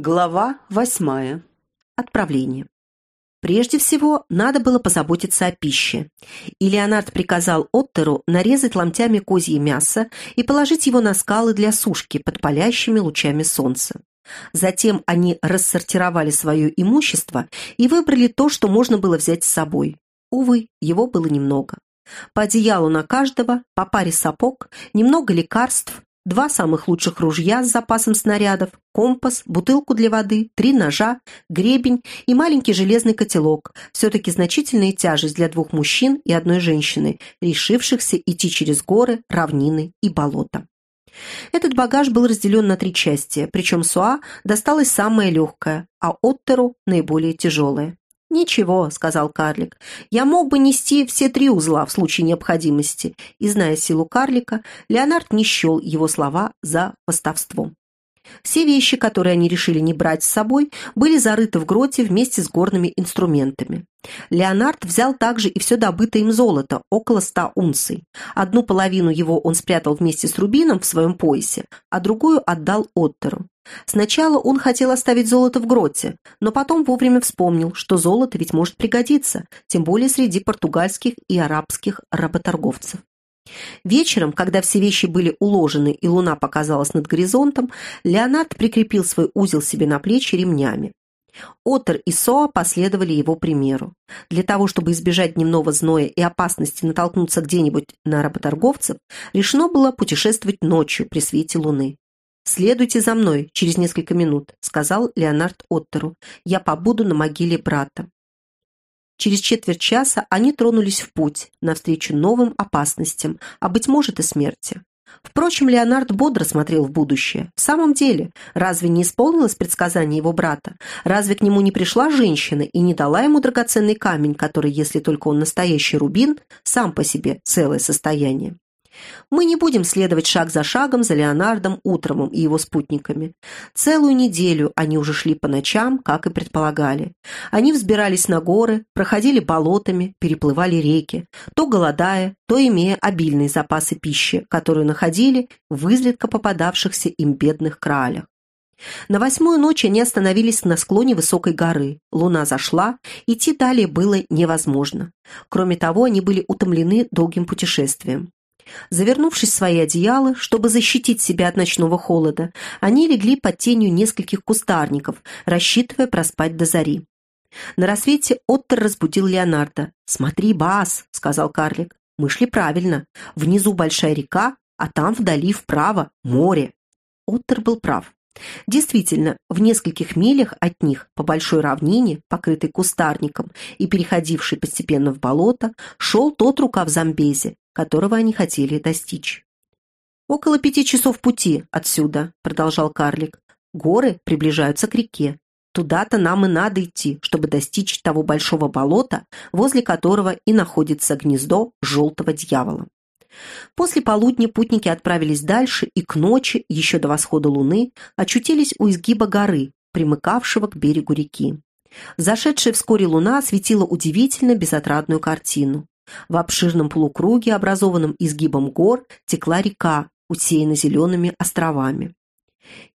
Глава восьмая. Отправление. Прежде всего, надо было позаботиться о пище, и Леонард приказал Оттеру нарезать ломтями козье мясо и положить его на скалы для сушки под палящими лучами солнца. Затем они рассортировали свое имущество и выбрали то, что можно было взять с собой. Увы, его было немного. По одеялу на каждого, по паре сапог, немного лекарств, два самых лучших ружья с запасом снарядов, компас, бутылку для воды, три ножа, гребень и маленький железный котелок. Все-таки значительная тяжесть для двух мужчин и одной женщины, решившихся идти через горы, равнины и болота. Этот багаж был разделен на три части, причем Суа досталась самая легкая, а Оттеру наиболее тяжелая. «Ничего», — сказал карлик, — «я мог бы нести все три узла в случае необходимости». И, зная силу карлика, Леонард не счел его слова за поставством. Все вещи, которые они решили не брать с собой, были зарыты в гроте вместе с горными инструментами. Леонард взял также и все добытое им золото, около ста унций. Одну половину его он спрятал вместе с рубином в своем поясе, а другую отдал Оттеру. Сначала он хотел оставить золото в гроте, но потом вовремя вспомнил, что золото ведь может пригодиться, тем более среди португальских и арабских работорговцев. Вечером, когда все вещи были уложены и луна показалась над горизонтом, Леонард прикрепил свой узел себе на плечи ремнями. Отер и Соа последовали его примеру. Для того, чтобы избежать дневного зноя и опасности натолкнуться где-нибудь на работорговцев, решено было путешествовать ночью при свете луны. «Следуйте за мной через несколько минут», — сказал Леонард Оттеру. «Я побуду на могиле брата». Через четверть часа они тронулись в путь, навстречу новым опасностям, а, быть может, и смерти. Впрочем, Леонард бодро смотрел в будущее. В самом деле, разве не исполнилось предсказание его брата? Разве к нему не пришла женщина и не дала ему драгоценный камень, который, если только он настоящий рубин, сам по себе целое состояние? Мы не будем следовать шаг за шагом за Леонардом Утромом и его спутниками. Целую неделю они уже шли по ночам, как и предполагали. Они взбирались на горы, проходили болотами, переплывали реки, то голодая, то имея обильные запасы пищи, которую находили в изредка попадавшихся им бедных кралях. На восьмую ночь они остановились на склоне высокой горы. Луна зашла, идти далее было невозможно. Кроме того, они были утомлены долгим путешествием. Завернувшись в свои одеяла, чтобы защитить себя от ночного холода, они легли под тенью нескольких кустарников, рассчитывая проспать до зари. На рассвете Оттер разбудил Леонардо. «Смотри, Бас», — сказал карлик, — «мы шли правильно. Внизу большая река, а там вдали вправо море». Оттер был прав. Действительно, в нескольких милях от них, по большой равнине, покрытой кустарником и переходившей постепенно в болото, шел тот рукав Замбези, которого они хотели достичь. «Около пяти часов пути отсюда», — продолжал карлик. «Горы приближаются к реке. Туда-то нам и надо идти, чтобы достичь того большого болота, возле которого и находится гнездо желтого дьявола». После полудня путники отправились дальше и к ночи, еще до восхода луны, очутились у изгиба горы, примыкавшего к берегу реки. Зашедшая вскоре луна осветила удивительно безотрадную картину. В обширном полукруге, образованном изгибом гор, текла река, усеянная зелеными островами.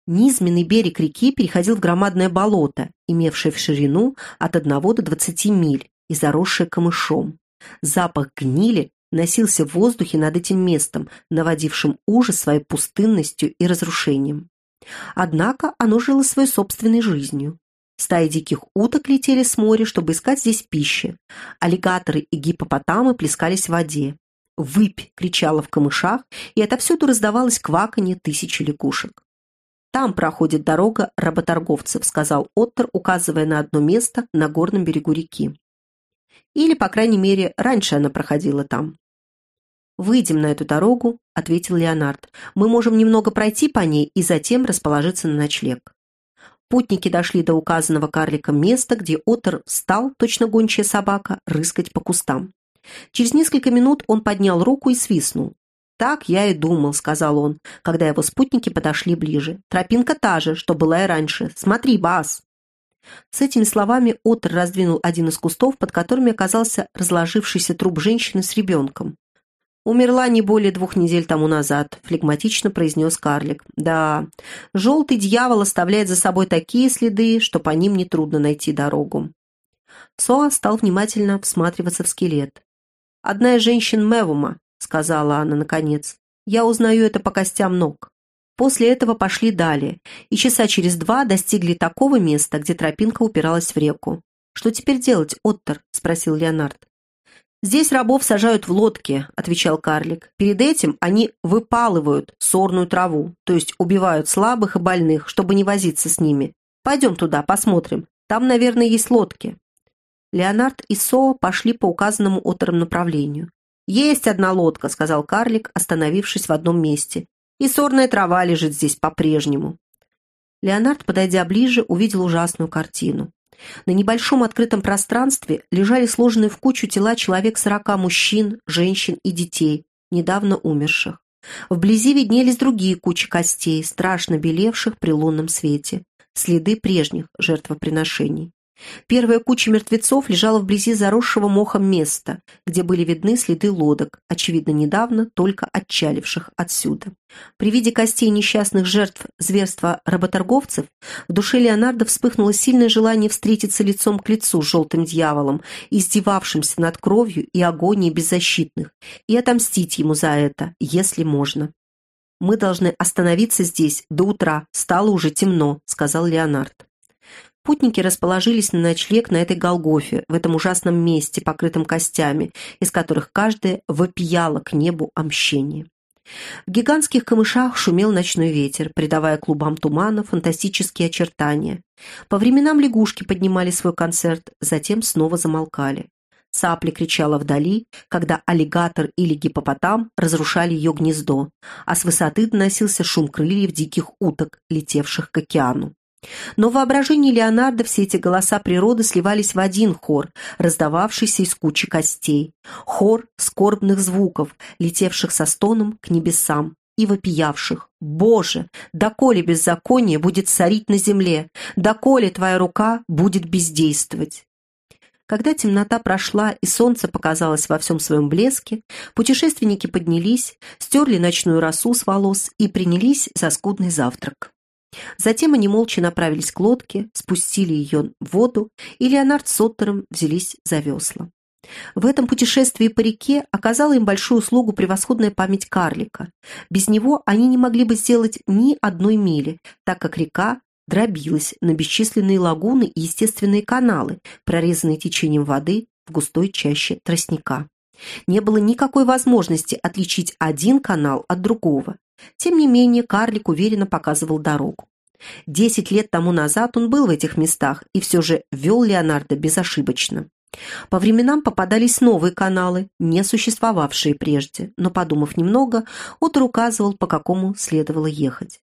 Низменный берег реки переходил в громадное болото, имевшее в ширину от 1 до 20 миль и заросшее камышом. Запах гнили носился в воздухе над этим местом, наводившим ужас своей пустынностью и разрушением. Однако оно жило своей собственной жизнью. Стаи диких уток летели с моря, чтобы искать здесь пищи. Аллигаторы и гипопотамы плескались в воде. «Выпь!» — кричала в камышах, и отовсюду раздавалось кваканье тысячи лягушек. «Там проходит дорога работорговцев», — сказал Оттер, указывая на одно место на горном берегу реки. Или, по крайней мере, раньше она проходила там. «Выйдем на эту дорогу», — ответил Леонард. «Мы можем немного пройти по ней и затем расположиться на ночлег». Путники дошли до указанного карликом места, где Отер встал, точно гончая собака, рыскать по кустам. Через несколько минут он поднял руку и свистнул. «Так я и думал», — сказал он, когда его спутники подошли ближе. «Тропинка та же, что была и раньше. Смотри, Бас!» С этими словами Отр раздвинул один из кустов, под которыми оказался разложившийся труп женщины с ребенком. «Умерла не более двух недель тому назад», — флегматично произнес карлик. «Да, желтый дьявол оставляет за собой такие следы, что по ним нетрудно найти дорогу». Соа стал внимательно всматриваться в скелет. «Одна из женщин Мевума», — сказала она наконец. «Я узнаю это по костям ног». После этого пошли далее, и часа через два достигли такого места, где тропинка упиралась в реку. «Что теперь делать, Оттер?» — спросил Леонард. «Здесь рабов сажают в лодки», — отвечал карлик. «Перед этим они выпалывают сорную траву, то есть убивают слабых и больных, чтобы не возиться с ними. Пойдем туда, посмотрим. Там, наверное, есть лодки». Леонард и Со пошли по указанному Оттером направлению. «Есть одна лодка», — сказал карлик, остановившись в одном месте. «И сорная трава лежит здесь по-прежнему». Леонард, подойдя ближе, увидел ужасную картину. На небольшом открытом пространстве лежали сложенные в кучу тела человек сорока мужчин, женщин и детей, недавно умерших. Вблизи виднелись другие кучи костей, страшно белевших при лунном свете, следы прежних жертвоприношений. Первая куча мертвецов лежала вблизи заросшего мохом места, где были видны следы лодок, очевидно, недавно только отчаливших отсюда. При виде костей несчастных жертв зверства работорговцев в душе Леонардо вспыхнуло сильное желание встретиться лицом к лицу с желтым дьяволом, издевавшимся над кровью и агонией беззащитных, и отомстить ему за это, если можно. «Мы должны остановиться здесь до утра, стало уже темно», — сказал Леонард. Путники расположились на ночлег на этой Голгофе, в этом ужасном месте, покрытом костями, из которых каждая вопияла к небу о мщении. В гигантских камышах шумел ночной ветер, придавая клубам тумана фантастические очертания. По временам лягушки поднимали свой концерт, затем снова замолкали. Цапля кричала вдали, когда аллигатор или гипопотам разрушали ее гнездо, а с высоты доносился шум крыльев диких уток, летевших к океану. Но в воображении Леонардо все эти голоса природы сливались в один хор, раздававшийся из кучи костей. Хор скорбных звуков, летевших со стоном к небесам и вопиявших. «Боже, доколе беззаконие будет царить на земле, доколе твоя рука будет бездействовать?» Когда темнота прошла и солнце показалось во всем своем блеске, путешественники поднялись, стерли ночную росу с волос и принялись за скудный завтрак. Затем они молча направились к лодке, спустили ее в воду, и Леонард с Оттером взялись за весла. В этом путешествии по реке оказала им большую услугу превосходная память карлика. Без него они не могли бы сделать ни одной мили, так как река дробилась на бесчисленные лагуны и естественные каналы, прорезанные течением воды в густой чаще тростника. Не было никакой возможности отличить один канал от другого. Тем не менее, карлик уверенно показывал дорогу. Десять лет тому назад он был в этих местах и все же вел Леонардо безошибочно. По временам попадались новые каналы, не существовавшие прежде, но, подумав немного, Отор указывал, по какому следовало ехать.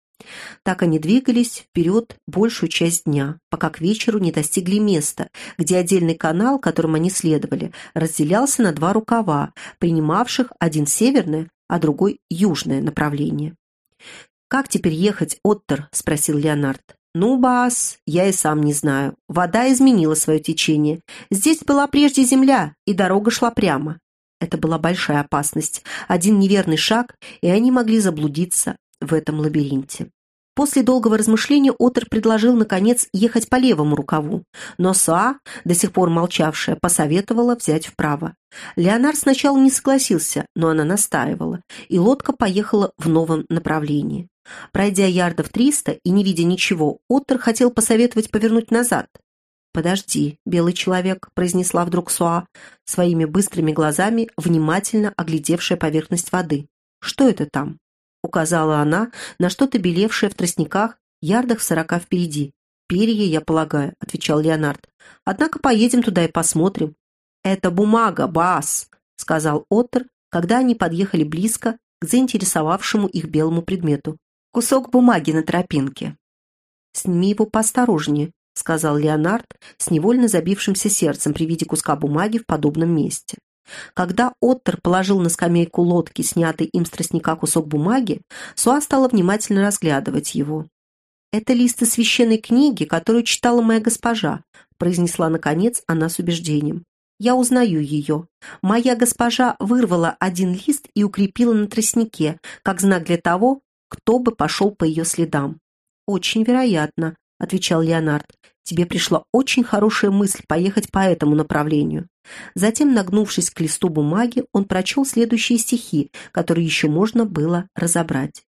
Так они двигались вперед большую часть дня, пока к вечеру не достигли места, где отдельный канал, которым они следовали, разделялся на два рукава, принимавших один северное, а другой – южное направление. «Как теперь ехать, Оттер?» – спросил Леонард. «Ну, Бас, я и сам не знаю. Вода изменила свое течение. Здесь была прежде земля, и дорога шла прямо. Это была большая опасность. Один неверный шаг, и они могли заблудиться в этом лабиринте. После долгого размышления Отер предложил, наконец, ехать по левому рукаву, но Са, до сих пор молчавшая, посоветовала взять вправо. Леонард сначала не согласился, но она настаивала, и лодка поехала в новом направлении. Пройдя ярдов триста и не видя ничего, Оттер хотел посоветовать повернуть назад. «Подожди, белый человек», — произнесла вдруг Суа, своими быстрыми глазами, внимательно оглядевшая поверхность воды. «Что это там?» — указала она на что-то белевшее в тростниках, ярдах сорока впереди. «Перья, я полагаю», — отвечал Леонард. «Однако поедем туда и посмотрим». «Это бумага, Бас», — сказал Оттер, когда они подъехали близко к заинтересовавшему их белому предмету. «Кусок бумаги на тропинке». «Сними его поосторожнее», — сказал Леонард с невольно забившимся сердцем при виде куска бумаги в подобном месте. Когда Оттер положил на скамейку лодки, снятый им с тростника кусок бумаги, Суа стала внимательно разглядывать его. «Это листы священной книги, которую читала моя госпожа», произнесла, наконец, она с убеждением. Я узнаю ее. Моя госпожа вырвала один лист и укрепила на тростнике, как знак для того, кто бы пошел по ее следам. «Очень вероятно», — отвечал Леонард. «Тебе пришла очень хорошая мысль поехать по этому направлению». Затем, нагнувшись к листу бумаги, он прочел следующие стихи, которые еще можно было разобрать.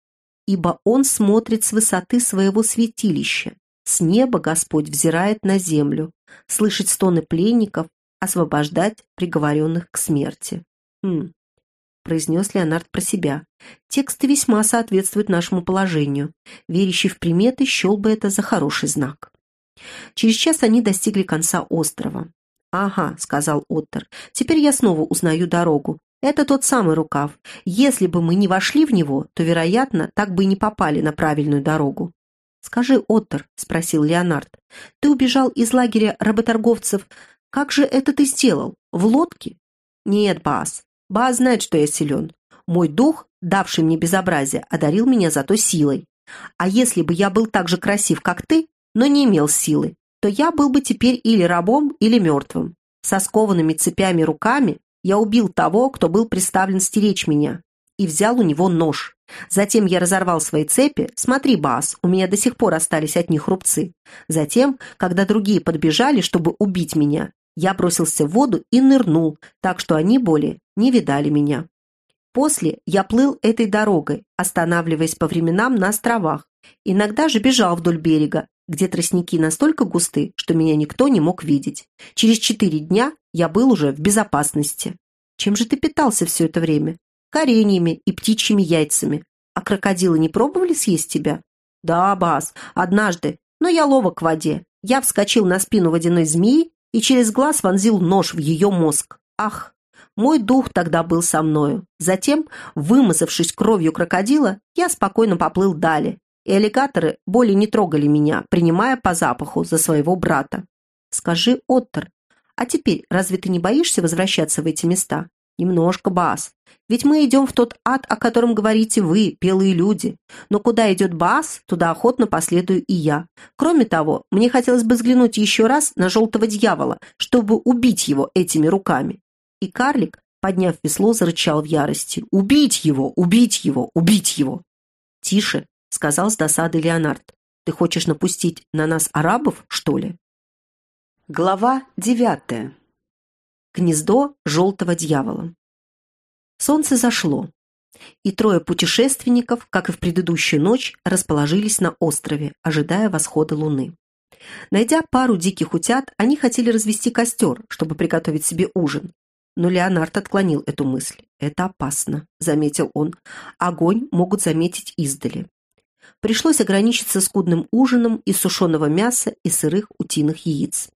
«Ибо он смотрит с высоты своего святилища. С неба Господь взирает на землю. Слышать стоны пленников, освобождать приговоренных к смерти. «Хм», — произнес Леонард про себя. «Тексты весьма соответствуют нашему положению. Верящий в приметы счел бы это за хороший знак». Через час они достигли конца острова. «Ага», — сказал Оттер, — «теперь я снова узнаю дорогу. Это тот самый рукав. Если бы мы не вошли в него, то, вероятно, так бы и не попали на правильную дорогу». «Скажи, Оттер», — спросил Леонард, — «ты убежал из лагеря работорговцев как же это ты сделал? В лодке? Нет, Бас. Бас знает, что я силен. Мой дух, давший мне безобразие, одарил меня зато силой. А если бы я был так же красив, как ты, но не имел силы, то я был бы теперь или рабом, или мертвым. Со скованными цепями руками я убил того, кто был приставлен стеречь меня, и взял у него нож. Затем я разорвал свои цепи. Смотри, Бас, у меня до сих пор остались от них рубцы. Затем, когда другие подбежали, чтобы убить меня, я бросился в воду и нырнул, так что они более не видали меня. После я плыл этой дорогой, останавливаясь по временам на островах. Иногда же бежал вдоль берега, где тростники настолько густы, что меня никто не мог видеть. Через четыре дня я был уже в безопасности. Чем же ты питался все это время? Кореньями и птичьими яйцами. А крокодилы не пробовали съесть тебя? Да, Бас, однажды, но я ловок в воде. Я вскочил на спину водяной змеи и через глаз вонзил нож в ее мозг. Ах, мой дух тогда был со мною. Затем, вымазавшись кровью крокодила, я спокойно поплыл далее, и аллигаторы более не трогали меня, принимая по запаху за своего брата. Скажи, Оттер, а теперь разве ты не боишься возвращаться в эти места? Немножко, Бас. Ведь мы идем в тот ад, о котором говорите вы, белые люди. Но куда идет Бас, туда охотно последую и я. Кроме того, мне хотелось бы взглянуть еще раз на желтого дьявола, чтобы убить его этими руками. И карлик, подняв весло, зарычал в ярости. «Убить его! Убить его! Убить его!» «Тише!» — сказал с досады Леонард. «Ты хочешь напустить на нас арабов, что ли?» Глава девятая Гнездо желтого дьявола. Солнце зашло, и трое путешественников, как и в предыдущую ночь, расположились на острове, ожидая восхода луны. Найдя пару диких утят, они хотели развести костер, чтобы приготовить себе ужин. Но Леонард отклонил эту мысль. «Это опасно», — заметил он. «Огонь могут заметить издали». Пришлось ограничиться скудным ужином из сушеного мяса и сырых утиных яиц.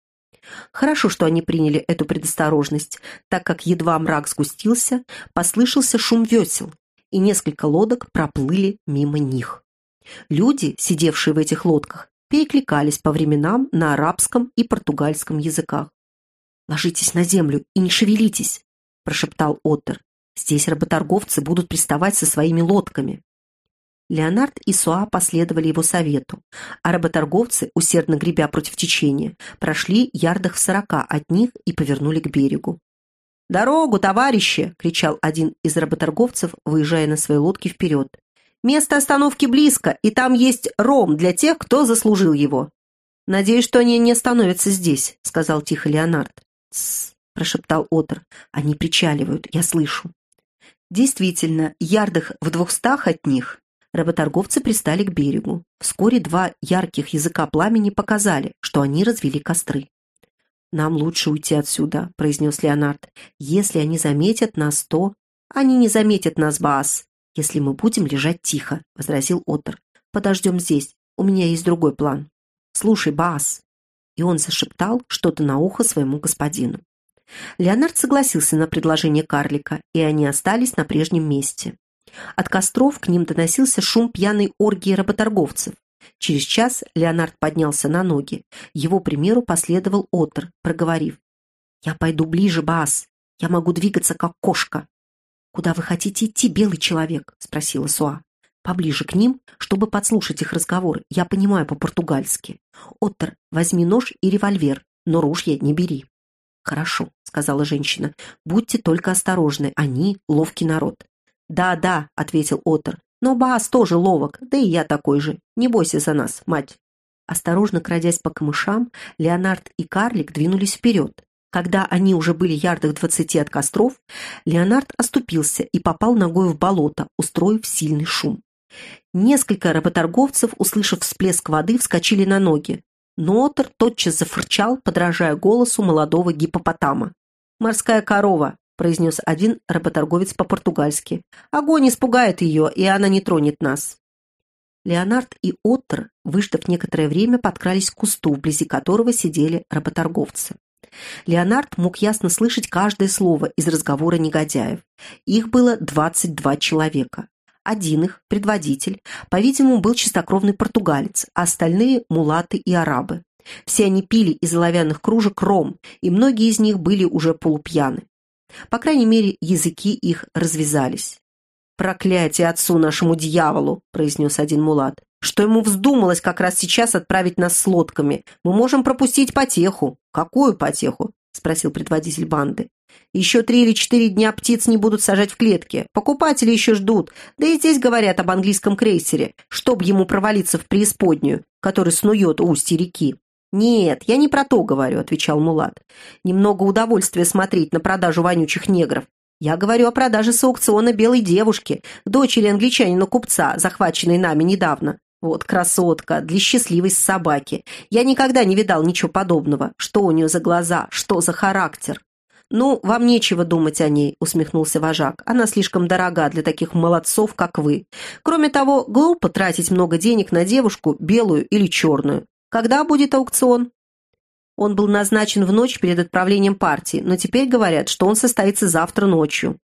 Хорошо, что они приняли эту предосторожность, так как едва мрак сгустился, послышался шум весел, и несколько лодок проплыли мимо них. Люди, сидевшие в этих лодках, перекликались по временам на арабском и португальском языках. «Ложитесь на землю и не шевелитесь», – прошептал Оттер. «Здесь работорговцы будут приставать со своими лодками». Леонард и Суа последовали его совету, а работорговцы, усердно гребя против течения, прошли ярдах в сорока от них и повернули к берегу. «Дорогу, товарищи!» — кричал один из работорговцев, выезжая на своей лодке вперед. «Место остановки близко, и там есть ром для тех, кто заслужил его». «Надеюсь, что они не остановятся здесь», — сказал тихо Леонард. «Тссс», — прошептал Отр. «Они причаливают, я слышу». Действительно, ярдах в двухстах от них Работорговцы пристали к берегу. Вскоре два ярких языка пламени показали, что они развели костры. «Нам лучше уйти отсюда», — произнес Леонард. «Если они заметят нас, то...» «Они не заметят нас, Баас, если мы будем лежать тихо», — возразил Оттер. «Подождем здесь. У меня есть другой план. Слушай, Баас». И он зашептал что-то на ухо своему господину. Леонард согласился на предложение карлика, и они остались на прежнем месте. От костров к ним доносился шум пьяной оргии работорговцев. Через час Леонард поднялся на ноги. Его примеру последовал Отр, проговорив. «Я пойду ближе, Бас. Я могу двигаться, как кошка». «Куда вы хотите идти, белый человек?» — спросила Суа. «Поближе к ним, чтобы подслушать их разговор. Я понимаю по-португальски. Оттер, возьми нож и револьвер, но ружья не бери». «Хорошо», — сказала женщина. «Будьте только осторожны, они — ловкий народ». «Да, да», — ответил Отор. «Но Баас тоже ловок, да и я такой же. Не бойся за нас, мать». Осторожно крадясь по камышам, Леонард и карлик двинулись вперед. Когда они уже были ярдах двадцати от костров, Леонард оступился и попал ногой в болото, устроив сильный шум. Несколько работорговцев, услышав всплеск воды, вскочили на ноги. Но Отор тотчас зафырчал, подражая голосу молодого гипопотама. «Морская корова», — произнес один работорговец по-португальски. «Огонь испугает ее, и она не тронет нас». Леонард и Оттер, выждав некоторое время, подкрались к кусту, вблизи которого сидели работорговцы. Леонард мог ясно слышать каждое слово из разговора негодяев. Их было 22 человека. Один их, предводитель, по-видимому, был чистокровный португалец, а остальные – мулаты и арабы. Все они пили из оловянных кружек ром, и многие из них были уже полупьяны. По крайней мере, языки их развязались. «Проклятие отцу нашему дьяволу!» – произнес один мулат. «Что ему вздумалось как раз сейчас отправить нас с лодками? Мы можем пропустить потеху». «Какую потеху?» – спросил предводитель банды. Еще три или четыре дня птиц не будут сажать в клетки. Покупатели еще ждут. Да и здесь говорят об английском крейсере, чтоб ему провалиться в преисподнюю, который снует у устья реки. «Нет, я не про то говорю», — отвечал Мулат. «Немного удовольствия смотреть на продажу вонючих негров. Я говорю о продаже с аукциона белой девушки, дочери англичанина-купца, захваченной нами недавно. Вот красотка, для счастливой собаки. Я никогда не видал ничего подобного. Что у нее за глаза, что за характер. «Ну, вам нечего думать о ней», — усмехнулся вожак. «Она слишком дорога для таких молодцов, как вы. Кроме того, глупо тратить много денег на девушку, белую или черную. Когда будет аукцион?» Он был назначен в ночь перед отправлением партии, но теперь говорят, что он состоится завтра ночью.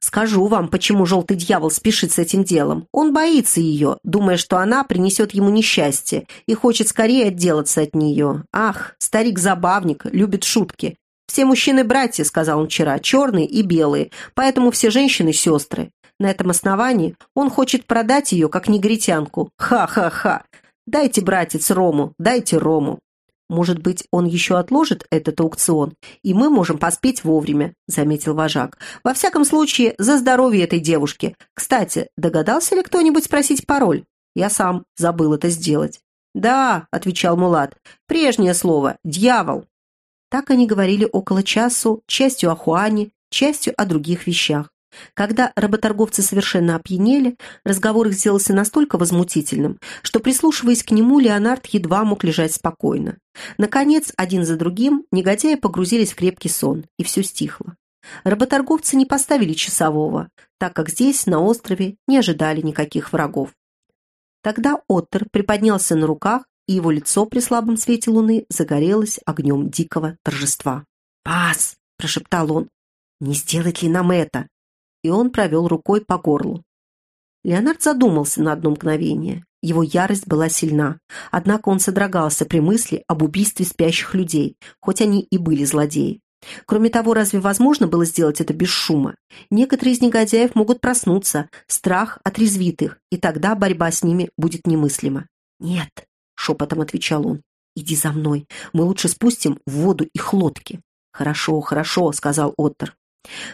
Скажу вам, почему желтый дьявол спешит с этим делом. Он боится ее, думая, что она принесет ему несчастье, и хочет скорее отделаться от нее. Ах, старик-забавник, любит шутки. «Все мужчины братья», — сказал он вчера, — «черные и белые, поэтому все женщины сестры. На этом основании он хочет продать ее, как негритянку. Ха-ха-ха! Дайте, братец, Рому, дайте Рому». «Может быть, он еще отложит этот аукцион, и мы можем поспеть вовремя», — заметил вожак. «Во всяком случае, за здоровье этой девушки. Кстати, догадался ли кто-нибудь спросить пароль? Я сам забыл это сделать». «Да», — отвечал Мулат, — «прежнее слово — дьявол». Так они говорили около часу, частью о Хуане, частью о других вещах. Когда работорговцы совершенно опьянели, разговор их сделался настолько возмутительным, что, прислушиваясь к нему, Леонард едва мог лежать спокойно. Наконец, один за другим, негодяи погрузились в крепкий сон, и все стихло. Работорговцы не поставили часового, так как здесь, на острове, не ожидали никаких врагов. Тогда Оттер приподнялся на руках и его лицо при слабом свете луны загорелось огнем дикого торжества. «Пас!» – прошептал он. «Не сделать ли нам это?» И он провел рукой по горлу. Леонард задумался на одно мгновение. Его ярость была сильна, однако он содрогался при мысли об убийстве спящих людей, хоть они и были злодеи. Кроме того, разве возможно было сделать это без шума? Некоторые из негодяев могут проснуться, страх отрезвит их, и тогда борьба с ними будет немыслима. Нет, шепотом отвечал он. «Иди за мной. Мы лучше спустим в воду их лодки». «Хорошо, хорошо», — сказал Оттер.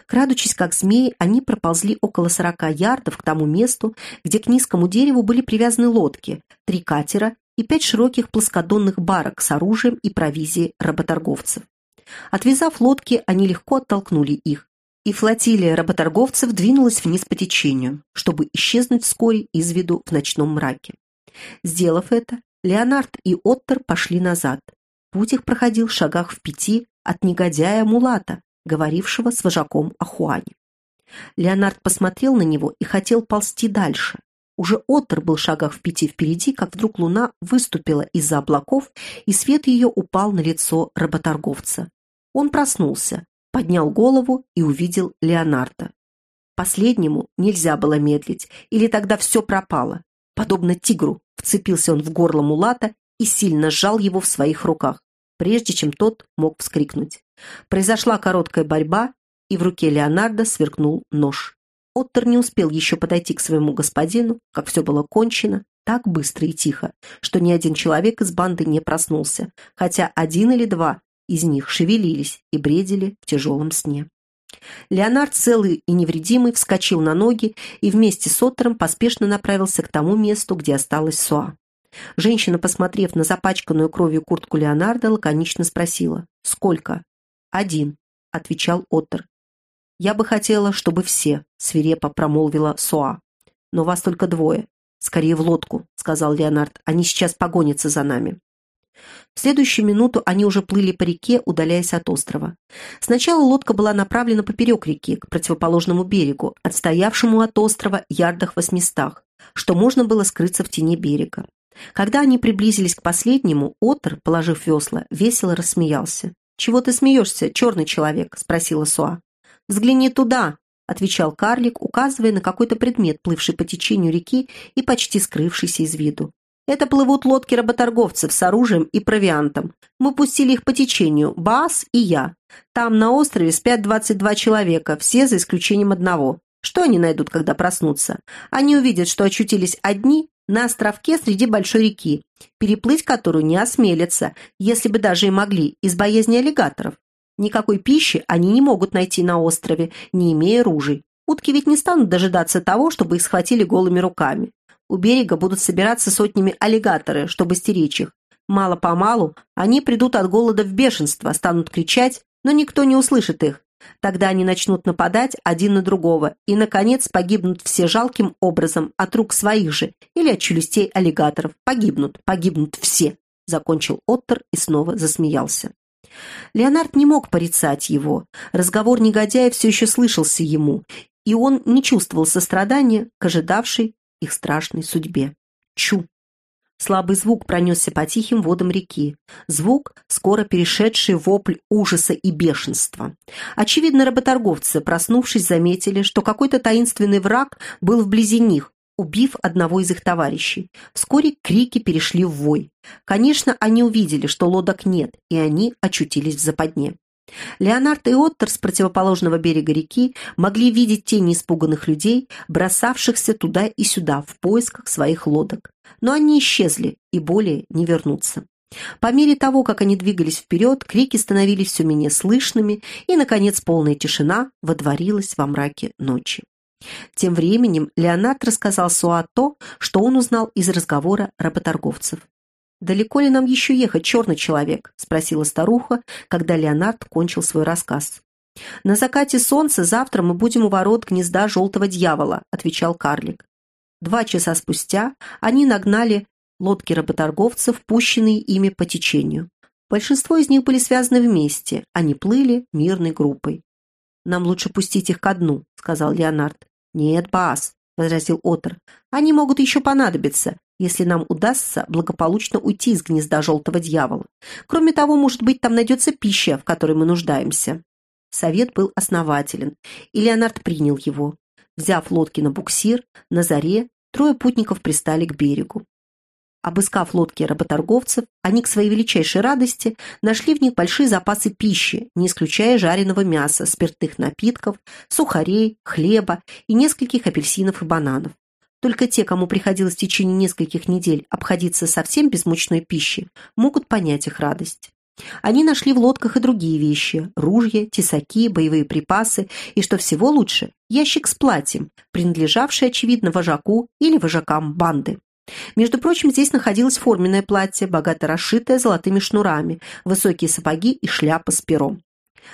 Крадучись, как змеи, они проползли около сорока ярдов к тому месту, где к низкому дереву были привязаны лодки, три катера и пять широких плоскодонных барок с оружием и провизией работорговцев. Отвязав лодки, они легко оттолкнули их, и флотилия работорговцев двинулась вниз по течению, чтобы исчезнуть вскоре из виду в ночном мраке. Сделав это, Леонард и Оттер пошли назад. Путь их проходил в шагах в пяти от негодяя Мулата, говорившего с вожаком о Хуане. Леонард посмотрел на него и хотел ползти дальше. Уже Оттер был в шагах в пяти впереди, как вдруг луна выступила из-за облаков, и свет ее упал на лицо работорговца. Он проснулся, поднял голову и увидел Леонарда. Последнему нельзя было медлить, или тогда все пропало. Подобно тигру, вцепился он в горло Мулата и сильно сжал его в своих руках, прежде чем тот мог вскрикнуть. Произошла короткая борьба, и в руке Леонардо сверкнул нож. Оттер не успел еще подойти к своему господину, как все было кончено, так быстро и тихо, что ни один человек из банды не проснулся, хотя один или два из них шевелились и бредили в тяжелом сне. Леонард, целый и невредимый, вскочил на ноги и вместе с Оттером поспешно направился к тому месту, где осталась Суа. Женщина, посмотрев на запачканную кровью куртку Леонарда, лаконично спросила «Сколько?» «Один», — отвечал Оттер. «Я бы хотела, чтобы все», — свирепо промолвила Суа. «Но вас только двое. Скорее в лодку», — сказал Леонард. «Они сейчас погонятся за нами». В следующую минуту они уже плыли по реке, удаляясь от острова. Сначала лодка была направлена поперек реки, к противоположному берегу, отстоявшему от острова ярдах восьмистах, что можно было скрыться в тени берега. Когда они приблизились к последнему, Отр, положив весла, весело рассмеялся. «Чего ты смеешься, черный человек?» – спросила Суа. «Взгляни туда!» – отвечал карлик, указывая на какой-то предмет, плывший по течению реки и почти скрывшийся из виду. Это плывут лодки работорговцев с оружием и провиантом. Мы пустили их по течению, Баас и я. Там на острове спят 22 человека, все за исключением одного. Что они найдут, когда проснутся? Они увидят, что очутились одни на островке среди большой реки, переплыть которую не осмелятся, если бы даже и могли, из боязни аллигаторов. Никакой пищи они не могут найти на острове, не имея ружей. Утки ведь не станут дожидаться того, чтобы их схватили голыми руками. У берега будут собираться сотнями аллигаторы, чтобы стеречь их. Мало-помалу они придут от голода в бешенство, станут кричать, но никто не услышит их. Тогда они начнут нападать один на другого и, наконец, погибнут все жалким образом от рук своих же или от челюстей аллигаторов. Погибнут, погибнут все, закончил Оттер и снова засмеялся. Леонард не мог порицать его. Разговор негодяя все еще слышался ему, и он не чувствовал сострадания к ожидавшей их страшной судьбе. Чу! Слабый звук пронесся по тихим водам реки. Звук, скоро перешедший в вопль ужаса и бешенства. Очевидно, работорговцы, проснувшись, заметили, что какой-то таинственный враг был вблизи них, убив одного из их товарищей. Вскоре крики перешли в вой. Конечно, они увидели, что лодок нет, и они очутились в западне. Леонард и Оттер с противоположного берега реки могли видеть тени испуганных людей, бросавшихся туда и сюда в поисках своих лодок. Но они исчезли и более не вернутся. По мере того, как они двигались вперед, крики становились все менее слышными, и, наконец, полная тишина водворилась во мраке ночи. Тем временем Леонард рассказал Суа то, что он узнал из разговора работорговцев. «Далеко ли нам еще ехать, черный человек?» – спросила старуха, когда Леонард кончил свой рассказ. «На закате солнца завтра мы будем у ворот гнезда желтого дьявола», – отвечал карлик. Два часа спустя они нагнали лодки работорговцев, пущенные ими по течению. Большинство из них были связаны вместе, они плыли мирной группой. «Нам лучше пустить их ко дну», — сказал Леонард. «Нет, Баас», — возразил Отр, — «они могут еще понадобиться если нам удастся благополучно уйти из гнезда желтого дьявола. Кроме того, может быть, там найдется пища, в которой мы нуждаемся». Совет был основателен, и Леонард принял его. Взяв лодки на буксир, на заре трое путников пристали к берегу. Обыскав лодки работорговцев, они к своей величайшей радости нашли в них большие запасы пищи, не исключая жареного мяса, спиртных напитков, сухарей, хлеба и нескольких апельсинов и бананов. Только те, кому приходилось в течение нескольких недель обходиться совсем без мучной пищи, могут понять их радость. Они нашли в лодках и другие вещи – ружья, тесаки, боевые припасы и, что всего лучше, ящик с платьем, принадлежавший, очевидно, вожаку или вожакам банды. Между прочим, здесь находилось форменное платье, богато расшитое золотыми шнурами, высокие сапоги и шляпа с пером.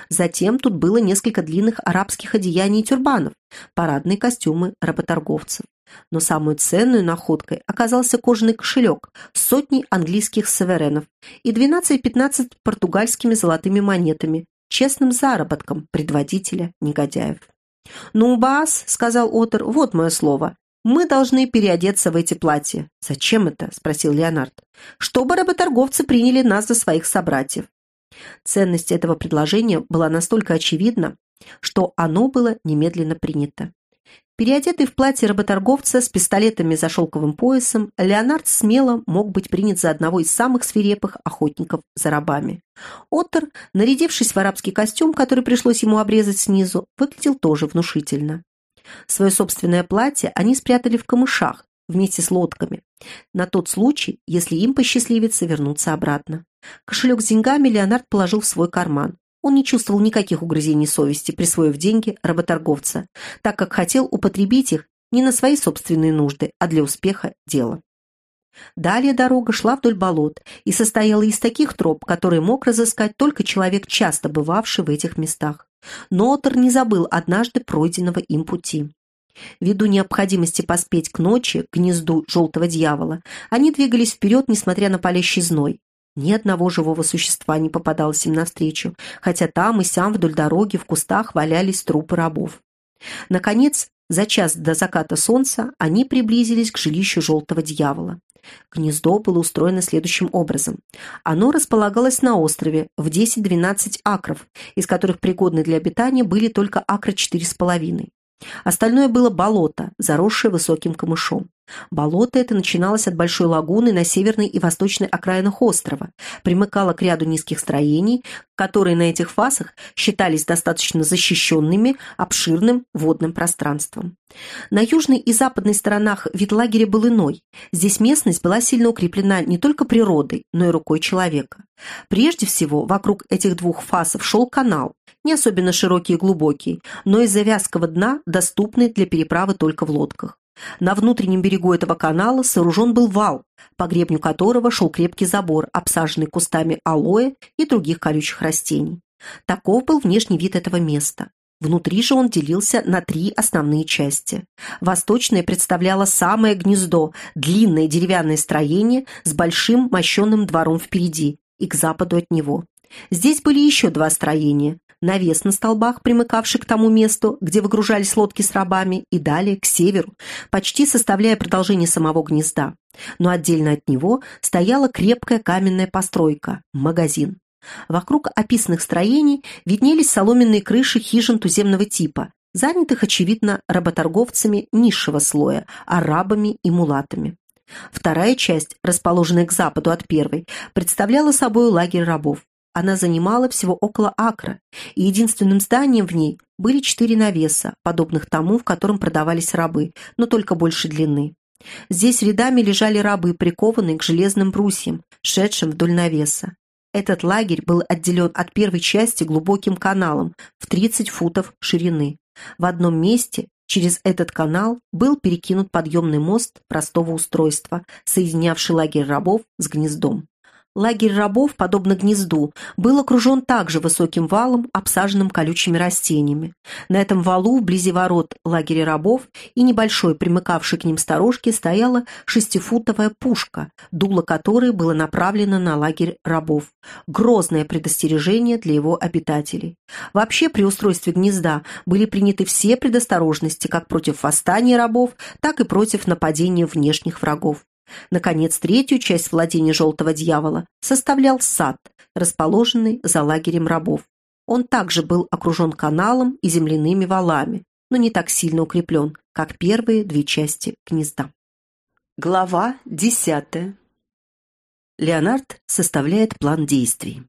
Затем тут было несколько длинных арабских одеяний и тюрбанов, парадные костюмы работорговцев. Но самой ценной находкой оказался кожаный кошелек с сотней английских саверенов и 12-15 португальскими золотыми монетами, честным заработком предводителя негодяев. «Ну, Баас», — сказал Отер, — «вот мое слово. Мы должны переодеться в эти платья». «Зачем это?» — спросил Леонард. «Чтобы работорговцы приняли нас за своих собратьев». Ценность этого предложения была настолько очевидна, что оно было немедленно принято. Переодетый в платье работорговца с пистолетами за шелковым поясом, Леонард смело мог быть принят за одного из самых свирепых охотников за рабами. Оттер, нарядившись в арабский костюм, который пришлось ему обрезать снизу, выглядел тоже внушительно. Свое собственное платье они спрятали в камышах вместе с лодками. На тот случай, если им посчастливится вернуться обратно. Кошелек с деньгами Леонард положил в свой карман. Он не чувствовал никаких угрызений совести, присвоив деньги работорговца, так как хотел употребить их не на свои собственные нужды, а для успеха дела. Далее дорога шла вдоль болот и состояла из таких троп, которые мог разыскать только человек, часто бывавший в этих местах. Но не забыл однажды пройденного им пути. Ввиду необходимости поспеть к ночи, к гнезду желтого дьявола, они двигались вперед, несмотря на палящий зной. Ни одного живого существа не попадалось им навстречу, хотя там и сям вдоль дороги в кустах валялись трупы рабов. Наконец, за час до заката солнца они приблизились к жилищу желтого дьявола. Гнездо было устроено следующим образом. Оно располагалось на острове в 10-12 акров, из которых пригодны для обитания были только акра 4,5. Остальное было болото, заросшее высоким камышом. Болото это начиналось от большой лагуны на северной и восточной окраинах острова, примыкало к ряду низких строений, которые на этих фасах считались достаточно защищенными обширным водным пространством. На южной и западной сторонах вид лагеря был иной. Здесь местность была сильно укреплена не только природой, но и рукой человека. Прежде всего, вокруг этих двух фасов шел канал, не особенно широкий и глубокий, но из-за вязкого дна доступный для переправы только в лодках. На внутреннем берегу этого канала сооружен был вал, по гребню которого шел крепкий забор, обсаженный кустами алоэ и других колючих растений. Таков был внешний вид этого места. Внутри же он делился на три основные части. Восточное представляло самое гнездо, длинное деревянное строение с большим мощенным двором впереди и к западу от него. Здесь были еще два строения навес на столбах, примыкавший к тому месту, где выгружались лодки с рабами, и далее к северу, почти составляя продолжение самого гнезда. Но отдельно от него стояла крепкая каменная постройка – магазин. Вокруг описанных строений виднелись соломенные крыши хижин туземного типа, занятых, очевидно, работорговцами низшего слоя, арабами и мулатами. Вторая часть, расположенная к западу от первой, представляла собой лагерь рабов. Она занимала всего около акра, и единственным зданием в ней были четыре навеса, подобных тому, в котором продавались рабы, но только больше длины. Здесь рядами лежали рабы, прикованные к железным брусьям, шедшим вдоль навеса. Этот лагерь был отделен от первой части глубоким каналом в 30 футов ширины. В одном месте через этот канал был перекинут подъемный мост простого устройства, соединявший лагерь рабов с гнездом. Лагерь рабов, подобно гнезду, был окружен также высоким валом, обсаженным колючими растениями. На этом валу, вблизи ворот лагеря рабов и небольшой примыкавшей к ним сторожке, стояла шестифутовая пушка, дуло которой было направлено на лагерь рабов. Грозное предостережение для его обитателей. Вообще при устройстве гнезда были приняты все предосторожности как против восстания рабов, так и против нападения внешних врагов. Наконец, третью часть владения Желтого Дьявола составлял сад, расположенный за лагерем рабов. Он также был окружен каналом и земляными валами, но не так сильно укреплен, как первые две части гнезда. Глава десятая. Леонард составляет план действий.